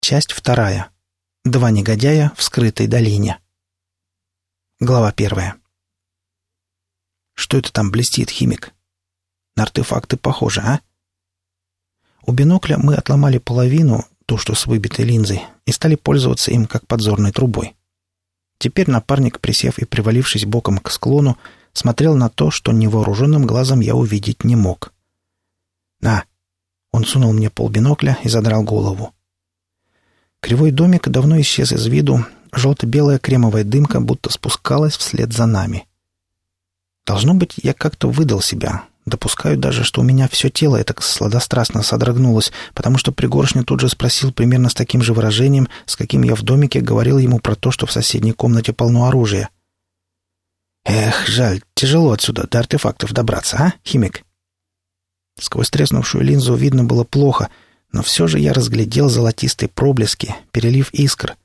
Часть вторая. Два негодяя в скрытой долине. Глава первая. Что это там блестит, химик? На артефакты похоже, а? У бинокля мы отломали половину, ту, что с выбитой линзой, и стали пользоваться им как подзорной трубой. Теперь напарник, присев и привалившись боком к склону, смотрел на то, что невооруженным глазом я увидеть не мог. «На!» Он сунул мне полбинокля и задрал голову. Кривой домик давно исчез из виду, желто-белая кремовая дымка будто спускалась вслед за нами. Должно быть, я как-то выдал себя, Допускаю даже, что у меня все тело это сладострастно содрогнулось, потому что Пригоршня тут же спросил примерно с таким же выражением, с каким я в домике говорил ему про то, что в соседней комнате полно оружия. «Эх, жаль, тяжело отсюда до артефактов добраться, а, химик?» Сквозь треснувшую линзу видно было плохо, но все же я разглядел золотистые проблески, перелив искр.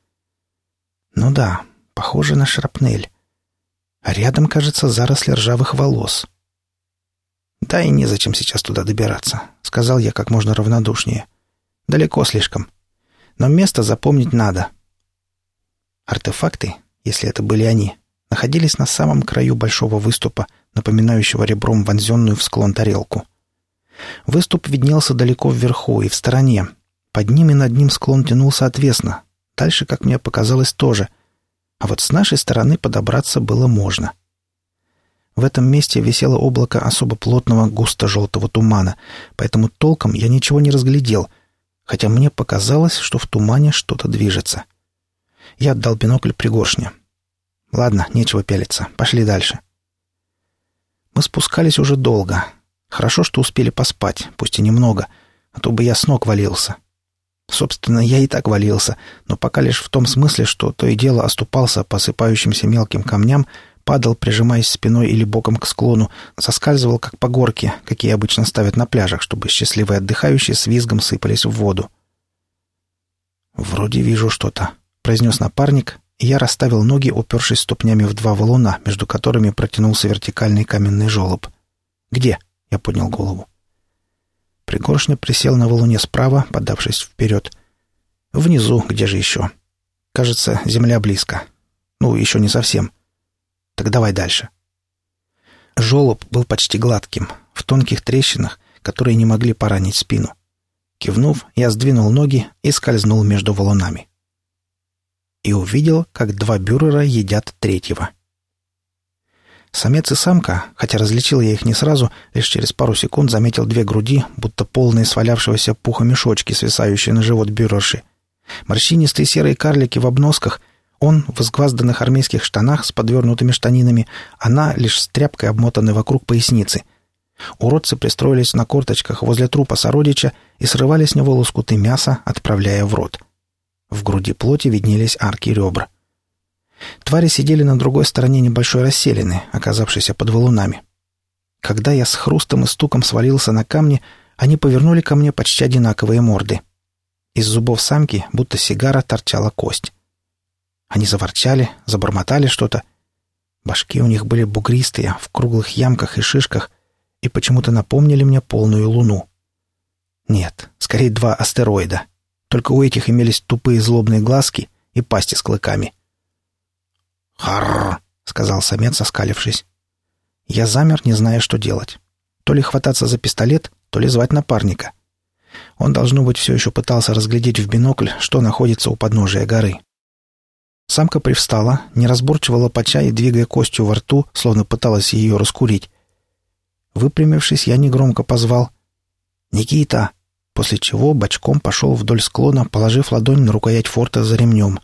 Ну да, похоже на шрапнель. А рядом, кажется, заросли ржавых волос. «Да и незачем сейчас туда добираться», — сказал я как можно равнодушнее. «Далеко слишком. Но место запомнить надо». Артефакты, если это были они, находились на самом краю большого выступа, напоминающего ребром вонзенную в склон тарелку. Выступ виднелся далеко вверху и в стороне. Под ним и над ним склон тянулся отвесно. Дальше, как мне показалось, тоже. А вот с нашей стороны подобраться было можно. — в этом месте висело облако особо плотного густо-желтого тумана, поэтому толком я ничего не разглядел, хотя мне показалось, что в тумане что-то движется. Я отдал бинокль пригоршне. «Ладно, нечего пялиться. Пошли дальше». Мы спускались уже долго. Хорошо, что успели поспать, пусть и немного, а то бы я с ног валился. Собственно, я и так валился, но пока лишь в том смысле, что то и дело оступался по осыпающимся мелким камням, падал, прижимаясь спиной или боком к склону, соскальзывал, как по горке, какие обычно ставят на пляжах, чтобы счастливые отдыхающие с визгом сыпались в воду. «Вроде вижу что-то», — произнес напарник, и я расставил ноги, упершись ступнями в два валуна, между которыми протянулся вертикальный каменный желоб. «Где?» — я поднял голову. Пригоршня присел на валуне справа, подавшись вперед. «Внизу, где же еще?» «Кажется, земля близко. Ну, еще не совсем». Так давай дальше. Жолоб был почти гладким, в тонких трещинах, которые не могли поранить спину. Кивнув, я сдвинул ноги и скользнул между валунами. И увидел, как два бюрера едят третьего. Самец и самка, хотя различил я их не сразу, лишь через пару секунд заметил две груди, будто полные свалявшегося пуха мешочки, свисающие на живот бюрерши. Морщинистые серые карлики в обносках он в изгвазданных армейских штанах с подвернутыми штанинами, она лишь с тряпкой, обмотанной вокруг поясницы. Уродцы пристроились на корточках возле трупа сородича и срывали с него лоскуты мяса, отправляя в рот. В груди плоти виднелись арки ребра. Твари сидели на другой стороне небольшой расселины, оказавшейся под валунами. Когда я с хрустом и стуком свалился на камни, они повернули ко мне почти одинаковые морды. Из зубов самки, будто сигара, торчала кость. Они заворчали, забормотали что-то. Башки у них были бугристые, в круглых ямках и шишках, и почему-то напомнили мне полную луну. Нет, скорее два астероида. Только у этих имелись тупые злобные глазки и пасти с клыками. «Харррр!» — сказал самец, оскалившись. Я замер, не зная, что делать. То ли хвататься за пистолет, то ли звать напарника. Он, должно быть, все еще пытался разглядеть в бинокль, что находится у подножия горы. Самка привстала, неразборчиво лопача и двигая костью во рту, словно пыталась ее раскурить. Выпрямившись, я негромко позвал «Никита!», после чего бочком пошел вдоль склона, положив ладонь на рукоять форта за ремнем.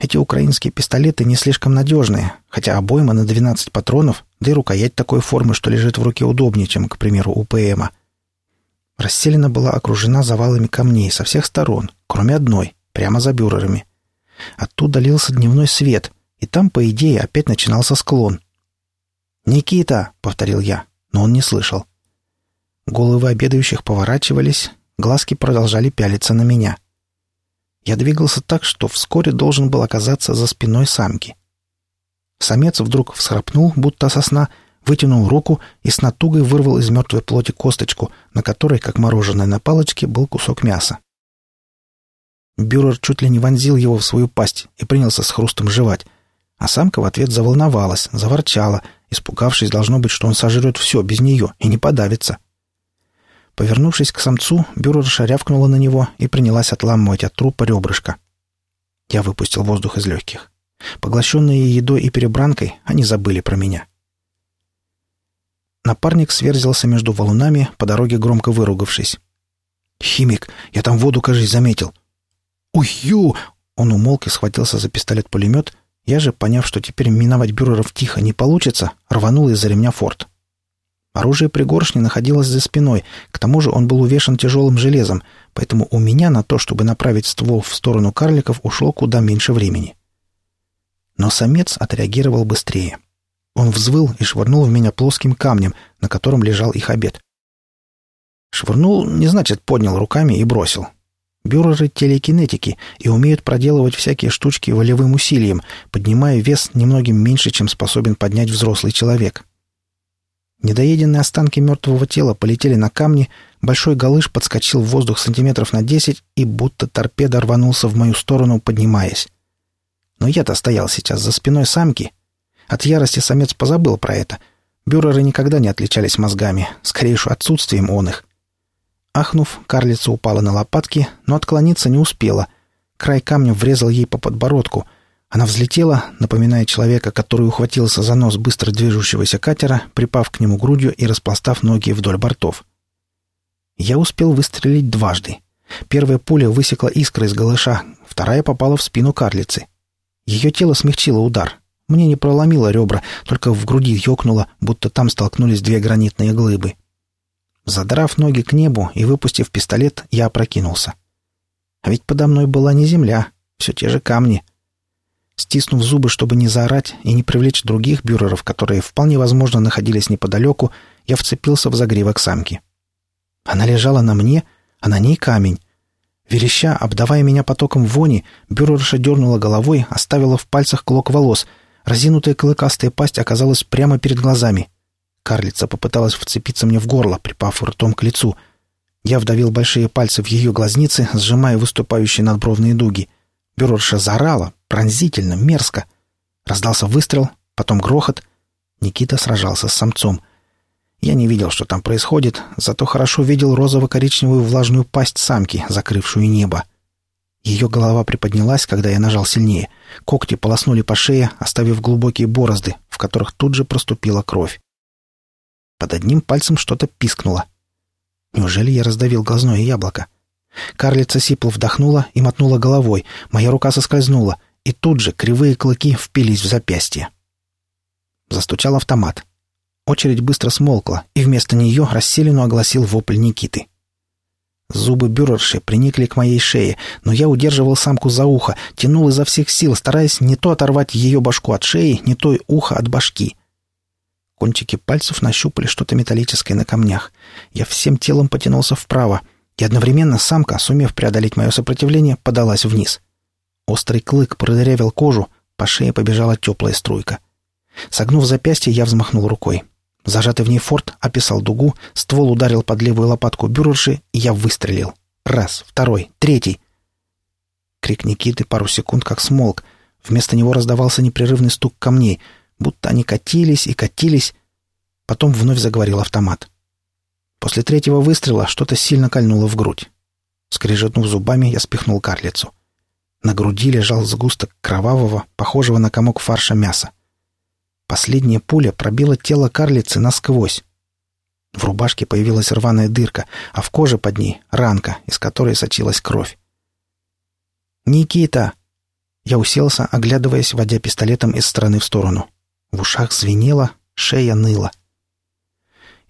Эти украинские пистолеты не слишком надежные, хотя обойма на 12 патронов, да и рукоять такой формы, что лежит в руке удобнее, чем, к примеру, у ПМа. Расселена была окружена завалами камней со всех сторон, кроме одной, прямо за бюрерами. Оттуда лился дневной свет, и там, по идее, опять начинался склон. «Никита!» — повторил я, но он не слышал. Головы обедающих поворачивались, глазки продолжали пялиться на меня. Я двигался так, что вскоре должен был оказаться за спиной самки. Самец вдруг всхрапнул, будто сосна, вытянул руку и с натугой вырвал из мертвой плоти косточку, на которой, как мороженое на палочке, был кусок мяса. Бюрер чуть ли не вонзил его в свою пасть и принялся с хрустом жевать. А самка в ответ заволновалась, заворчала, испугавшись, должно быть, что он сожрет все без нее и не подавится. Повернувшись к самцу, бюрерша рявкнула на него и принялась отламывать от трупа ребрышко. Я выпустил воздух из легких. Поглощенные едой и перебранкой, они забыли про меня. Напарник сверзился между валунами, по дороге громко выругавшись. «Химик, я там воду, кажись, заметил». «Ую!» Он умолк и схватился за пистолет-пулемет. Я же, поняв, что теперь миновать бюреров тихо не получится, рванул из-за ремня форт. Оружие пригоршни находилось за спиной, к тому же он был увешан тяжелым железом, поэтому у меня на то, чтобы направить ствол в сторону карликов, ушло куда меньше времени. Но самец отреагировал быстрее. Он взвыл и швырнул в меня плоским камнем, на котором лежал их обед. Швырнул, не значит поднял руками и бросил. Бюреры телекинетики и умеют проделывать всякие штучки волевым усилием, поднимая вес немногим меньше, чем способен поднять взрослый человек. Недоеденные останки мертвого тела полетели на камни, большой галыш подскочил в воздух сантиметров на десять и будто торпеда рванулся в мою сторону, поднимаясь. Но я-то стоял сейчас за спиной самки. От ярости самец позабыл про это. Бюреры никогда не отличались мозгами, скорее уж отсутствием он их. Ахнув, карлица упала на лопатки, но отклониться не успела. Край камня врезал ей по подбородку — она взлетела, напоминая человека, который ухватился за нос быстро движущегося катера, припав к нему грудью и распластав ноги вдоль бортов. Я успел выстрелить дважды. Первая пуля высекла искры из голыша, вторая попала в спину карлицы. Ее тело смягчило удар. Мне не проломило ребра, только в груди ёкнуло, будто там столкнулись две гранитные глыбы. Задрав ноги к небу и выпустив пистолет, я опрокинулся. А ведь подо мной была не земля, все те же камни — Стиснув зубы, чтобы не заорать и не привлечь других бюреров, которые вполне возможно находились неподалеку, я вцепился в загривок самки. Она лежала на мне, а на ней камень. Вереща, обдавая меня потоком вони, бюрерша дернула головой, оставила в пальцах клок волос. Разинутая клыкастая пасть оказалась прямо перед глазами. Карлица попыталась вцепиться мне в горло, припав ртом к лицу. Я вдавил большие пальцы в ее глазницы, сжимая выступающие надбровные дуги. Бюрерша заорала, Пронзительно, мерзко. Раздался выстрел, потом грохот. Никита сражался с самцом. Я не видел, что там происходит, зато хорошо видел розово-коричневую влажную пасть самки, закрывшую небо. Ее голова приподнялась, когда я нажал сильнее. Когти полоснули по шее, оставив глубокие борозды, в которых тут же проступила кровь. Под одним пальцем что-то пискнуло. Неужели я раздавил глазное яблоко? Карлица сипло вдохнула и мотнула головой. Моя рука соскользнула и тут же кривые клыки впились в запястье. Застучал автомат. Очередь быстро смолкла, и вместо нее расселину огласил вопль Никиты. Зубы бюрерши приникли к моей шее, но я удерживал самку за ухо, тянул изо всех сил, стараясь не то оторвать ее башку от шеи, не то ухо от башки. Кончики пальцев нащупали что-то металлическое на камнях. Я всем телом потянулся вправо, и одновременно самка, сумев преодолеть мое сопротивление, подалась вниз. Острый клык продырявил кожу, по шее побежала теплая струйка. Согнув запястье, я взмахнул рукой. Зажатый в ней форт описал дугу, ствол ударил под левую лопатку бюрерши, и я выстрелил. Раз, второй, третий. Крик Никиты пару секунд как смолк. Вместо него раздавался непрерывный стук камней, будто они катились и катились. Потом вновь заговорил автомат. После третьего выстрела что-то сильно кольнуло в грудь. Скрежетнув зубами, я спихнул карлицу. На груди лежал сгусток кровавого, похожего на комок фарша мяса. Последняя пуля пробила тело карлицы насквозь. В рубашке появилась рваная дырка, а в коже под ней — ранка, из которой сочилась кровь. «Никита!» Я уселся, оглядываясь, водя пистолетом из стороны в сторону. В ушах звенело, шея ныла.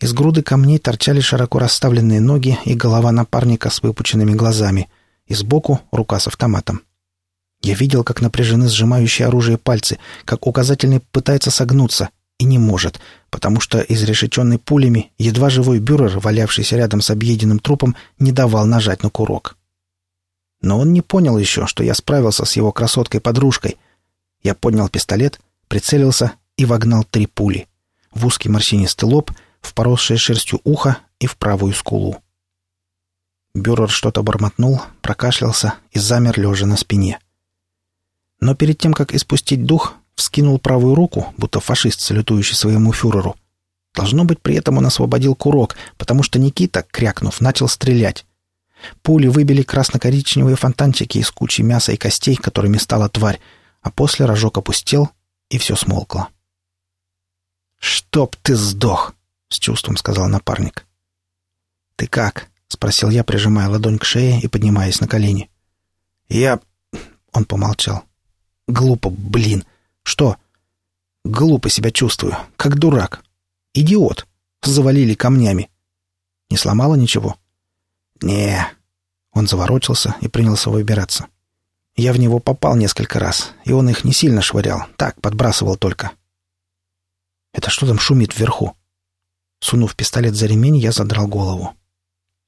Из груды камней торчали широко расставленные ноги и голова напарника с выпученными глазами, и сбоку — рука с автоматом. Я видел, как напряжены сжимающие оружие пальцы, как указательный пытается согнуться, и не может, потому что изрешеченный пулями едва живой бюрер, валявшийся рядом с объеденным трупом, не давал нажать на курок. Но он не понял еще, что я справился с его красоткой-подружкой. Я поднял пистолет, прицелился и вогнал три пули. В узкий морщинистый лоб, в поросшее шерстью ухо и в правую скулу. Бюрер что-то бормотнул, прокашлялся и замер лежа на спине. Но перед тем, как испустить дух, вскинул правую руку, будто фашист, салютующий своему фюреру. Должно быть, при этом он освободил курок, потому что Никита, крякнув, начал стрелять. Пули выбили красно-коричневые фонтанчики из кучи мяса и костей, которыми стала тварь, а после рожок опустел, и все смолкло. «Чтоб ты сдох!» — с чувством сказал напарник. «Ты как?» — спросил я, прижимая ладонь к шее и поднимаясь на колени. «Я...» — он помолчал. «Глупо, блин! Что?» «Глупо себя чувствую, как дурак. Идиот! Завалили камнями. Не сломало ничего?» не Он заворочился и принялся выбираться. Я в него попал несколько раз, и он их не сильно швырял, так, подбрасывал только. «Это что там шумит вверху?» Сунув пистолет за ремень, я задрал голову.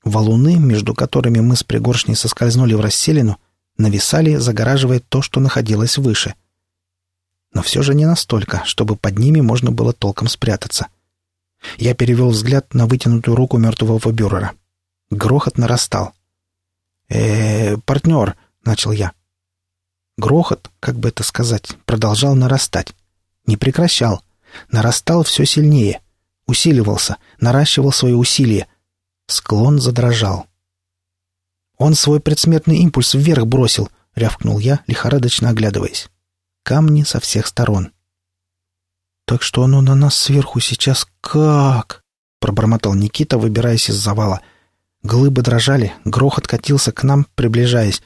Валуны, между которыми мы с пригоршней соскользнули в расселину, нависали, загораживая то, что находилось выше. Но все же не настолько, чтобы под ними можно было толком спрятаться. Я перевел взгляд на вытянутую руку мертвого бюрера. Грохот нарастал. э, -э партнер!» — начал я. Грохот, как бы это сказать, продолжал нарастать. Не прекращал. Нарастал все сильнее. Усиливался, наращивал свои усилия. Склон задрожал. «Он свой предсмертный импульс вверх бросил», — рявкнул я, лихорадочно оглядываясь. Камни со всех сторон. «Так что оно на нас сверху сейчас как?» — пробормотал Никита, выбираясь из завала — Глыбы дрожали, грохот катился к нам, приближаясь.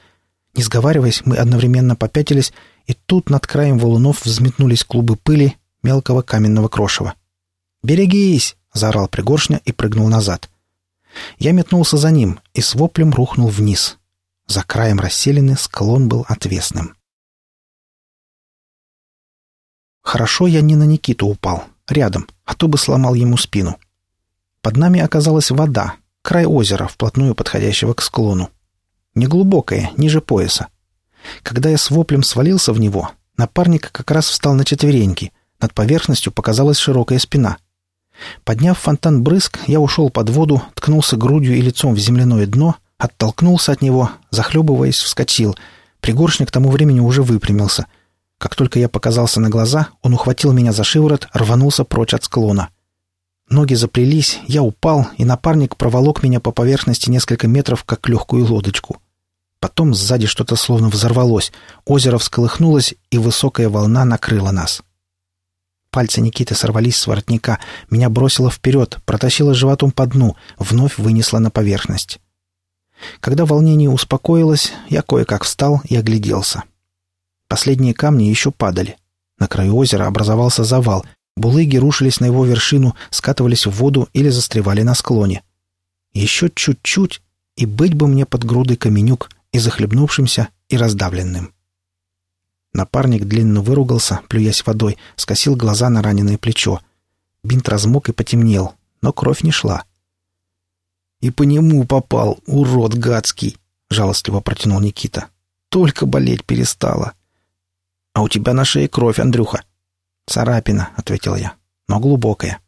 Не сговариваясь, мы одновременно попятились, и тут над краем валунов взметнулись клубы пыли мелкого каменного крошева. «Берегись!» — заорал пригоршня и прыгнул назад. Я метнулся за ним и с воплем рухнул вниз. За краем расселены склон был отвесным. Хорошо я не на Никиту упал, рядом, а то бы сломал ему спину. Под нами оказалась вода, край озера, вплотную подходящего к склону. Неглубокое, ниже пояса. Когда я с воплем свалился в него, напарник как раз встал на четвереньки. Над поверхностью показалась широкая спина. Подняв фонтан брызг, я ушел под воду, ткнулся грудью и лицом в земляное дно, оттолкнулся от него, захлебываясь, вскочил. Пригоршник к тому времени уже выпрямился. Как только я показался на глаза, он ухватил меня за шиворот, рванулся прочь от склона. Ноги заплелись, я упал, и напарник проволок меня по поверхности несколько метров, как легкую лодочку. Потом сзади что-то словно взорвалось, озеро всколыхнулось, и высокая волна накрыла нас. Пальцы Никиты сорвались с воротника, меня бросило вперед, протащило животом по дну, вновь вынесло на поверхность. Когда волнение успокоилось, я кое-как встал и огляделся. Последние камни еще падали. На краю озера образовался завал, Булыги рушились на его вершину, скатывались в воду или застревали на склоне. Еще чуть-чуть, и быть бы мне под грудой каменюк, и захлебнувшимся, и раздавленным. Напарник длинно выругался, плюясь водой, скосил глаза на раненое плечо. Бинт размок и потемнел, но кровь не шла. «И по нему попал, урод гадский!» — жалостливо протянул Никита. «Только болеть перестала!» «А у тебя на шее кровь, Андрюха!» «Царапина», — ответил я, — «но глубокая».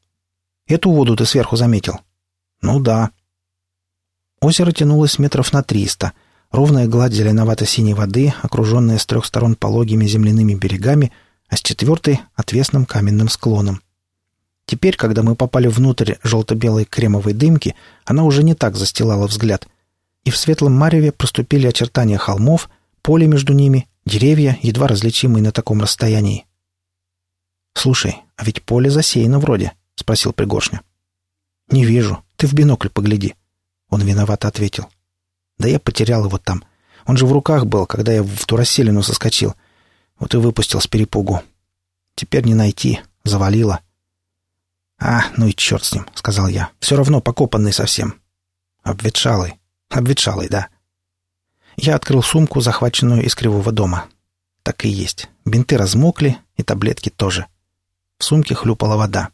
«Эту воду ты сверху заметил?» «Ну да». Озеро тянулось метров на триста. Ровная гладь зеленовато-синей воды, окруженная с трех сторон пологими земляными берегами, а с четвертой — отвесным каменным склоном. Теперь, когда мы попали внутрь желто-белой кремовой дымки, она уже не так застилала взгляд. И в светлом мареве проступили очертания холмов, поле между ними, деревья, едва различимые на таком расстоянии. «Слушай, а ведь поле засеяно вроде», — спросил Пригоршня. «Не вижу. Ты в бинокль погляди». Он виновато ответил. «Да я потерял его там. Он же в руках был, когда я в ту расселину соскочил. Вот и выпустил с перепугу. Теперь не найти. Завалило». «А, ну и черт с ним», — сказал я. «Все равно покопанный совсем». «Обветшалый. Обветшалый, да». Я открыл сумку, захваченную из кривого дома. Так и есть. Бинты размокли, и таблетки тоже. — в сумке хлюпала вода.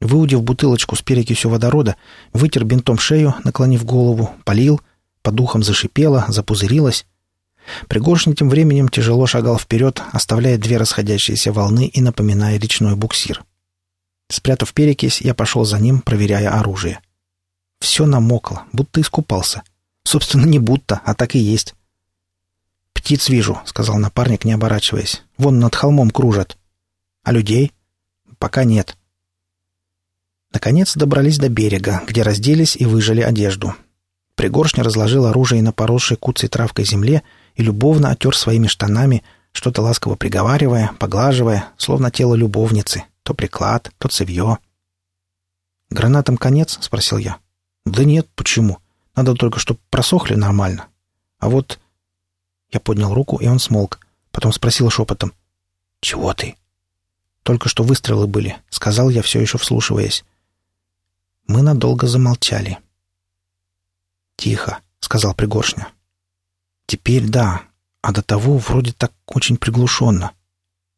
Выудив бутылочку с перекисью водорода, вытер бинтом шею, наклонив голову, полил, по духам зашипело, запузырилось. Пригоршня тем временем тяжело шагал вперед, оставляя две расходящиеся волны и напоминая речной буксир. Спрятав перекись, я пошел за ним, проверяя оружие. Все намокло, будто искупался. Собственно, не будто, а так и есть. «Птиц вижу», — сказал напарник, не оборачиваясь. «Вон над холмом кружат». «А людей?» «Пока нет». Наконец добрались до берега, где разделись и выжали одежду. Пригоршня разложил оружие на поросшей куцей травкой земле и любовно отер своими штанами, что-то ласково приговаривая, поглаживая, словно тело любовницы, то приклад, то цевье. «Гранатам конец?» — спросил я. «Да нет, почему? Надо только, чтобы просохли нормально. А вот...» Я поднял руку, и он смолк. Потом спросил шепотом. «Чего ты?» «Только что выстрелы были», — сказал я, все еще вслушиваясь. Мы надолго замолчали. «Тихо», — сказал Пригоршня. «Теперь да, а до того вроде так очень приглушенно.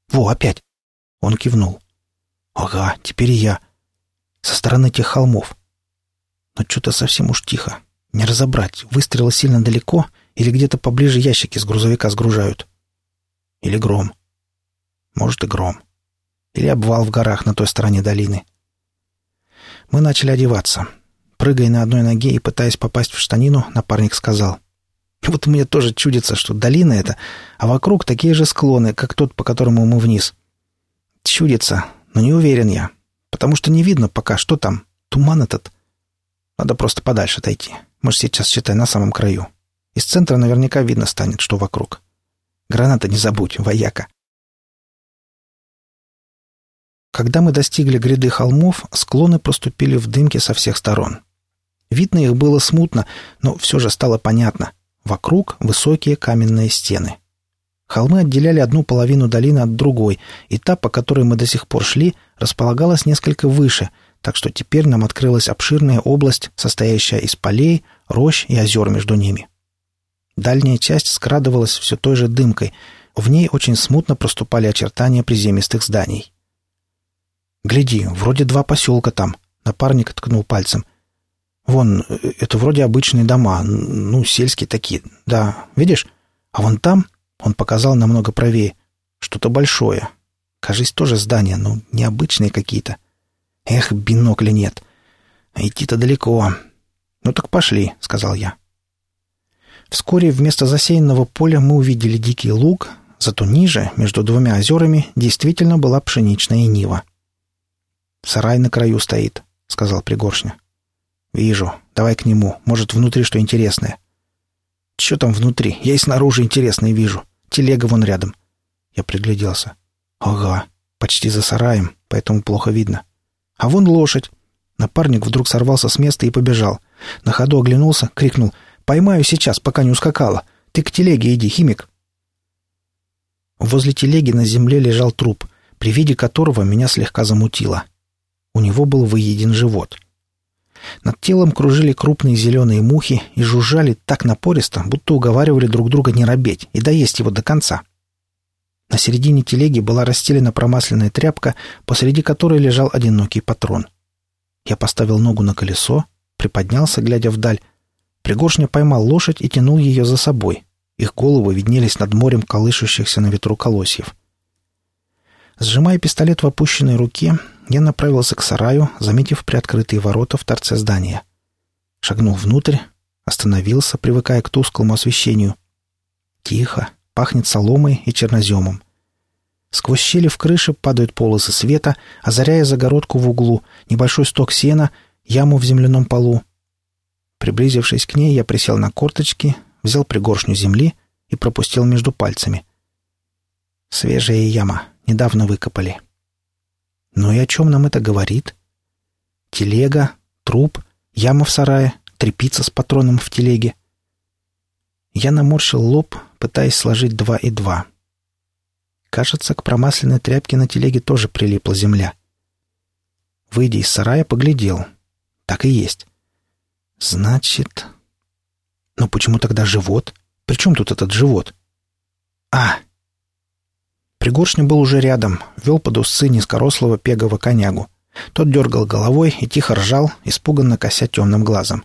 Во, опять!» Он кивнул. «Ага, теперь я. Со стороны тех холмов. Но что-то совсем уж тихо. Не разобрать, выстрелы сильно далеко или где-то поближе ящики с грузовика сгружают. Или гром. Может и гром. Или обвал в горах на той стороне долины. Мы начали одеваться. Прыгая на одной ноге и пытаясь попасть в штанину, напарник сказал. «Вот мне тоже чудится, что долина эта, а вокруг такие же склоны, как тот, по которому мы вниз. Чудится, но не уверен я, потому что не видно пока, что там. Туман этот. Надо просто подальше отойти. Может, сейчас, считай, на самом краю. Из центра наверняка видно станет, что вокруг. Граната не забудь, вояка. Когда мы достигли гряды холмов, склоны проступили в дымке со всех сторон. Видно их было смутно, но все же стало понятно. Вокруг высокие каменные стены. Холмы отделяли одну половину долины от другой, и та, по которой мы до сих пор шли, располагалась несколько выше, так что теперь нам открылась обширная область, состоящая из полей, рощ и озер между ними. Дальняя часть скрадывалась все той же дымкой, в ней очень смутно проступали очертания приземистых зданий. «Гляди, вроде два поселка там», — напарник ткнул пальцем. «Вон, это вроде обычные дома, ну, сельские такие, да, видишь? А вон там, — он показал намного правее, — что-то большое. Кажись, тоже здание, но необычные какие-то. Эх, бинокля нет. Идти-то далеко. Ну так пошли, — сказал я. Вскоре вместо засеянного поля мы увидели дикий луг, зато ниже, между двумя озерами, действительно была пшеничная нива. «Сарай на краю стоит», — сказал Пригоршня. «Вижу. Давай к нему. Может, внутри что интересное». «Что там внутри? Я и снаружи интересное вижу. Телега вон рядом». Я пригляделся. «Ага. Почти за сараем, поэтому плохо видно. А вон лошадь». Напарник вдруг сорвался с места и побежал. На ходу оглянулся, крикнул «Поймаю сейчас, пока не ускакала. Ты к телеге иди, химик». Возле телеги на земле лежал труп, при виде которого меня слегка замутило. У него был выеден живот. Над телом кружили крупные зеленые мухи и жужжали так напористо, будто уговаривали друг друга не робеть и доесть его до конца. На середине телеги была расстелена промасленная тряпка, посреди которой лежал одинокий патрон. Я поставил ногу на колесо, приподнялся, глядя вдаль. Пригоршня поймал лошадь и тянул ее за собой. Их головы виднелись над морем колышущихся на ветру колосьев. Сжимая пистолет в опущенной руке, я направился к сараю, заметив приоткрытые ворота в торце здания. Шагнул внутрь, остановился, привыкая к тусклому освещению. Тихо, пахнет соломой и черноземом. Сквозь щели в крыше падают полосы света, озаряя загородку в углу, небольшой сток сена, яму в земляном полу. Приблизившись к ней, я присел на корточки, взял пригоршню земли и пропустил между пальцами. Свежая яма, недавно выкопали. Ну и о чем нам это говорит? Телега, труп, яма в сарае, трепица с патроном в телеге. Я наморщил лоб, пытаясь сложить два и два. Кажется, к промасленной тряпке на телеге тоже прилипла земля. Выйдя из сарая, поглядел. Так и есть. Значит... Но почему тогда живот? При чем тут этот живот? А, Пригоршня был уже рядом, вел под усы низкорослого пегого конягу. Тот дергал головой и тихо ржал, испуганно кося темным глазом.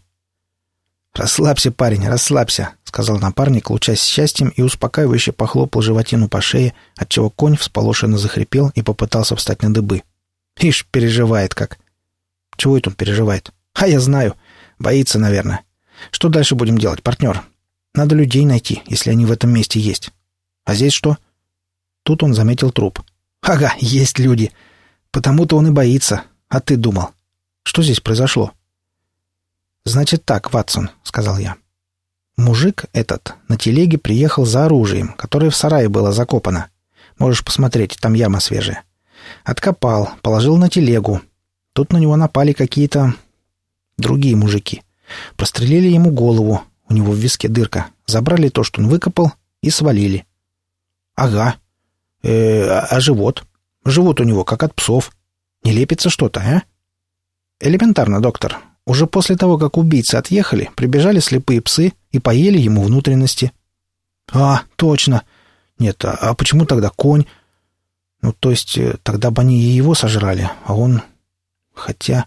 «Расслабься, парень, расслабься», — сказал напарник, лучась счастьем и успокаивающе похлопал животину по шее, отчего конь всполошенно захрипел и попытался встать на дыбы. «Ишь, переживает как». «Чего это он переживает?» «А я знаю. Боится, наверное. Что дальше будем делать, партнер? Надо людей найти, если они в этом месте есть. А здесь что? Тут он заметил труп. Ага, есть люди. Потому-то он и боится. А ты думал. Что здесь произошло? Значит так, Ватсон, сказал я. Мужик этот на телеге приехал за оружием, которое в сарае было закопано. Можешь посмотреть, там яма свежая. Откопал, положил на телегу. Тут на него напали какие-то другие мужики. Прострелили ему голову, у него в виске дырка. Забрали то, что он выкопал, и свалили. Ага. Э, а, а живот? Живот у него, как от псов. Не лепится что-то, а? Элементарно, доктор. Уже после того, как убийцы отъехали, прибежали слепые псы и поели ему внутренности. А, точно. Нет, а, а почему тогда конь? Ну, то есть, э, тогда бы они и его сожрали, а он... Хотя...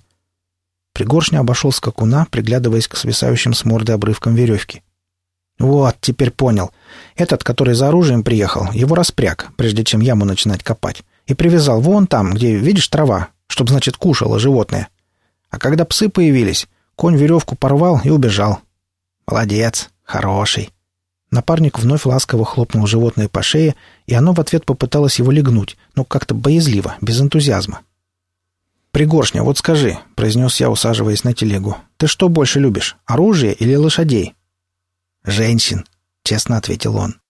Пригоршня обошел скакуна, приглядываясь к свисающим с морды обрывкам веревки. «Вот, теперь понял. Этот, который за оружием приехал, его распряг, прежде чем яму начинать копать, и привязал вон там, где, видишь, трава, чтобы, значит, кушало животное. А когда псы появились, конь веревку порвал и убежал. Молодец, хороший». Напарник вновь ласково хлопнул животное по шее, и оно в ответ попыталось его легнуть, но как-то боязливо, без энтузиазма. «Пригоршня, вот скажи», — произнес я, усаживаясь на телегу, — «ты что больше любишь, оружие или лошадей?» «Женщин», — честно ответил он.